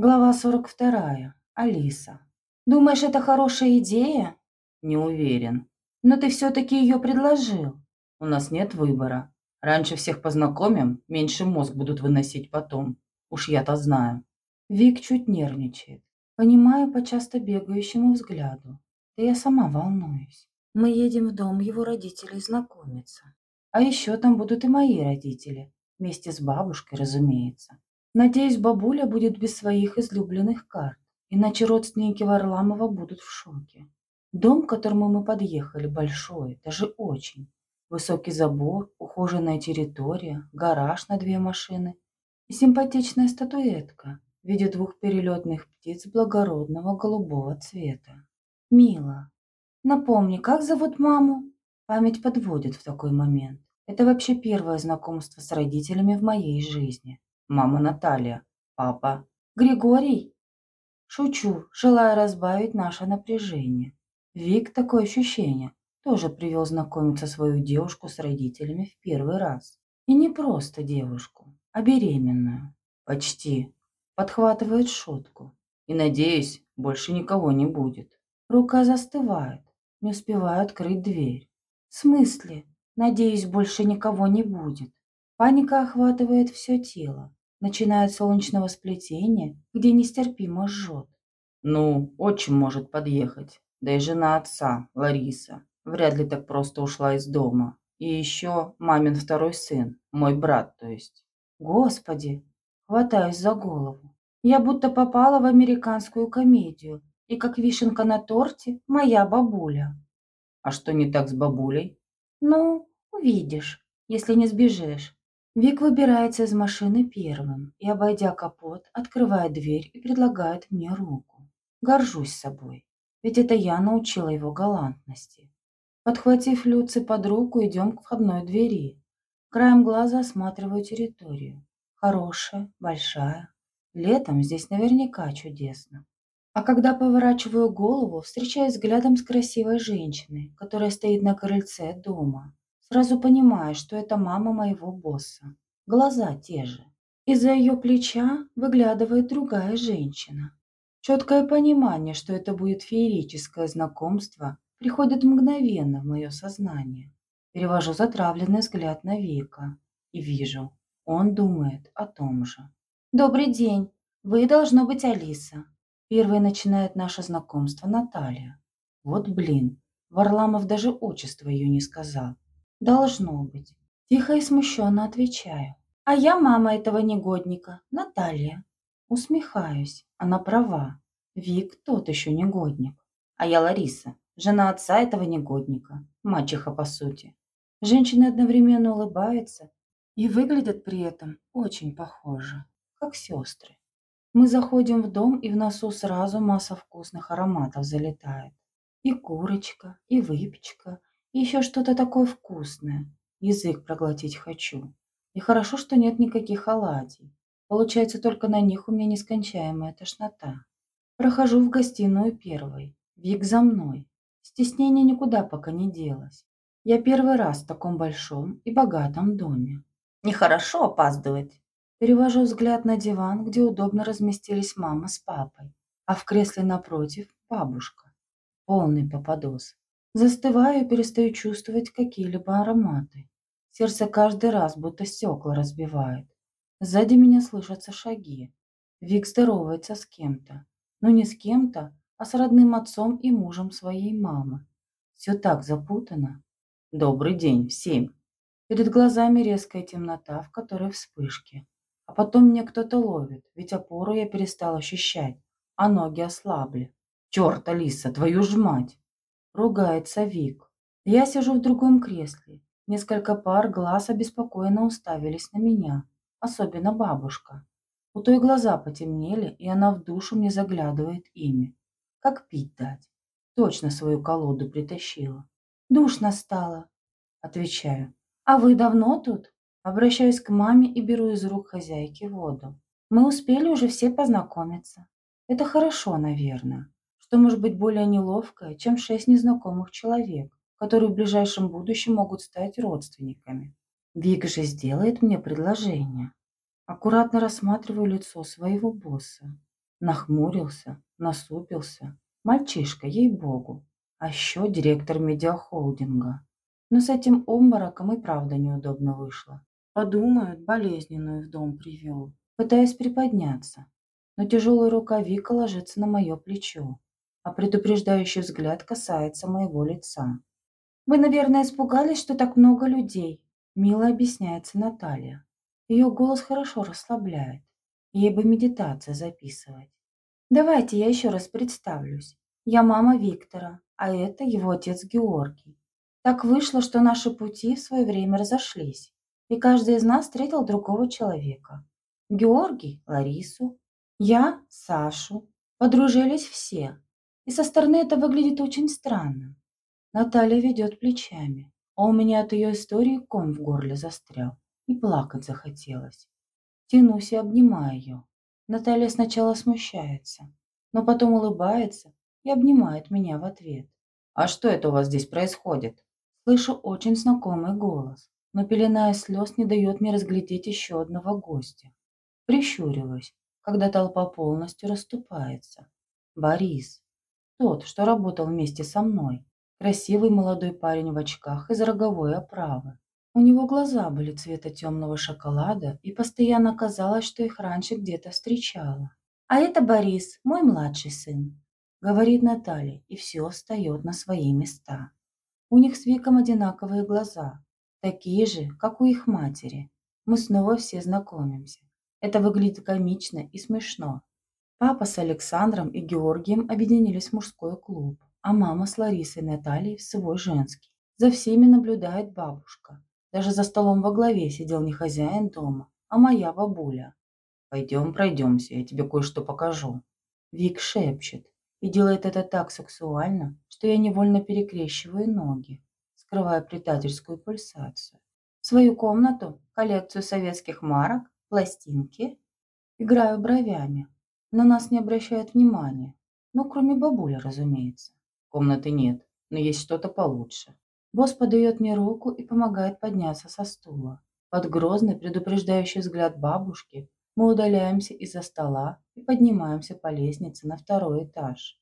Глава 42. Алиса. Думаешь, это хорошая идея? Не уверен. Но ты все-таки ее предложил. У нас нет выбора. Раньше всех познакомим, меньше мозг будут выносить потом. Уж я-то знаю. Вик чуть нервничает. Понимаю по часто бегающему взгляду. Да я сама волнуюсь. Мы едем в дом его родителей знакомиться. А еще там будут и мои родители. Вместе с бабушкой, разумеется. Надеюсь, бабуля будет без своих излюбленных карт, иначе родственники Варламова будут в шоке. Дом, к которому мы подъехали, большой, даже очень. Высокий забор, ухоженная территория, гараж на две машины и симпатичная статуэтка в виде двух перелетных птиц благородного голубого цвета. Мила, напомни, как зовут маму? Память подводит в такой момент. Это вообще первое знакомство с родителями в моей жизни. Мама Наталья. Папа. Григорий? Шучу, желая разбавить наше напряжение. Вик, такое ощущение, тоже привел знакомиться свою девушку с родителями в первый раз. И не просто девушку, а беременную. Почти. Подхватывает шутку. И надеюсь, больше никого не будет. Рука застывает. Не успеваю открыть дверь. В смысле? Надеюсь, больше никого не будет. Паника охватывает все тело начиная от солнечного сплетения, где нестерпимо жжет. Ну, отчим может подъехать. Да и жена отца, Лариса, вряд ли так просто ушла из дома. И еще мамин второй сын, мой брат, то есть. Господи, хватаюсь за голову. Я будто попала в американскую комедию, и как вишенка на торте моя бабуля. А что не так с бабулей? Ну, увидишь, если не сбежишь. Вик выбирается из машины первым и, обойдя капот, открывает дверь и предлагает мне руку. Горжусь собой, ведь это я научила его галантности. Подхватив Люци под руку, идем к входной двери. Краем глаза осматриваю территорию. Хорошая, большая. Летом здесь наверняка чудесно. А когда поворачиваю голову, встречаюсь взглядом с красивой женщиной, которая стоит на крыльце дома. Сразу понимаю, что это мама моего босса. Глаза те же. Из-за ее плеча выглядывает другая женщина. Четкое понимание, что это будет феерическое знакомство, приходит мгновенно в мое сознание. Перевожу затравленный взгляд на Вика и вижу, он думает о том же. «Добрый день. Вы должно быть Алиса». Первой начинает наше знакомство Наталья. Вот блин, Варламов даже отчество ее не сказал. Должно быть. Тихо и смущенно отвечаю. А я мама этого негодника, Наталья. Усмехаюсь. Она права. Вик тот еще негодник. А я Лариса, жена отца этого негодника. Мачеха, по сути. Женщины одновременно улыбаются и выглядят при этом очень похоже, как сестры. Мы заходим в дом, и в носу сразу масса вкусных ароматов залетает. И курочка, и выпечка, еще что-то такое вкусное. Язык проглотить хочу. И хорошо, что нет никаких оладий. Получается, только на них у меня нескончаемая тошнота. Прохожу в гостиную первой. Вик за мной. Стеснение никуда пока не делось. Я первый раз в таком большом и богатом доме. Нехорошо опаздывать. Перевожу взгляд на диван, где удобно разместились мама с папой, а в кресле напротив бабушка. Полный попадос. Застываю и перестаю чувствовать какие-либо ароматы. Сердце каждый раз будто стекла разбивает. Сзади меня слышатся шаги. Вик здоровается с кем-то. Но не с кем-то, а с родным отцом и мужем своей мамы. Все так запутано. Добрый день всем. Перед глазами резкая темнота, в которой вспышки. А потом меня кто-то ловит, ведь опору я перестал ощущать, а ноги ослабли. Черт, Алиса, твою ж мать! Ругается Вик. Я сижу в другом кресле. Несколько пар глаз обеспокоенно уставились на меня. Особенно бабушка. У той глаза потемнели, и она в душу мне заглядывает ими. Как пить дать? Точно свою колоду притащила. Душно стало. Отвечаю. А вы давно тут? Обращаюсь к маме и беру из рук хозяйки воду. Мы успели уже все познакомиться. Это хорошо, наверное что может быть более неловкое, чем шесть незнакомых человек, которые в ближайшем будущем могут стать родственниками. Вик же сделает мне предложение. Аккуратно рассматриваю лицо своего босса. Нахмурился, насупился. Мальчишка, ей-богу. А еще директор медиахолдинга. Но с этим обмороком и правда неудобно вышло. Подумают, болезненную в дом привел. Пытаясь приподняться. Но тяжелая рука Вика ложится на мое плечо, а предупреждающий взгляд касается моего лица. «Вы, наверное, испугались, что так много людей», – мило объясняется Наталья. Ее голос хорошо расслабляет. Ей бы медитация записывать. Давайте я еще раз представлюсь. Я мама Виктора, а это его отец Георгий. Так вышло, что наши пути в свое время разошлись, и каждый из нас встретил другого человека. Георгий – Ларису, я – Сашу. Подружились все. И со стороны это выглядит очень странно. Наталья ведет плечами, а у меня от ее истории ком в горле застрял, и плакать захотелось. Тянусь и обнимаю ее. Наталья сначала смущается, но потом улыбается и обнимает меня в ответ. «А что это у вас здесь происходит?» Слышу очень знакомый голос, но пелена из слез не дает мне разглядеть еще одного гостя. Прищуриваюсь, когда толпа полностью расступается. Борис. Тот, что работал вместе со мной. Красивый молодой парень в очках из роговой оправы. У него глаза были цвета темного шоколада, и постоянно казалось, что их раньше где-то встречала. «А это Борис, мой младший сын», — говорит Наталья, и все встает на свои места. У них с Виком одинаковые глаза, такие же, как у их матери. Мы снова все знакомимся. Это выглядит комично и смешно. Папа с Александром и Георгием объединились в мужской клуб, а мама с Ларисой и Натальей в свой женский. За всеми наблюдает бабушка. Даже за столом во главе сидел не хозяин дома, а моя бабуля. «Пойдем пройдемся, я тебе кое-что покажу». Вик шепчет и делает это так сексуально, что я невольно перекрещиваю ноги, скрывая предательскую пульсацию. В свою комнату, коллекцию советских марок, пластинки. Играю бровями. На нас не обращают внимания. Ну, кроме бабули, разумеется. Комнаты нет, но есть что-то получше. Босс подает мне руку и помогает подняться со стула. Под грозный предупреждающий взгляд бабушки мы удаляемся из-за стола и поднимаемся по лестнице на второй этаж.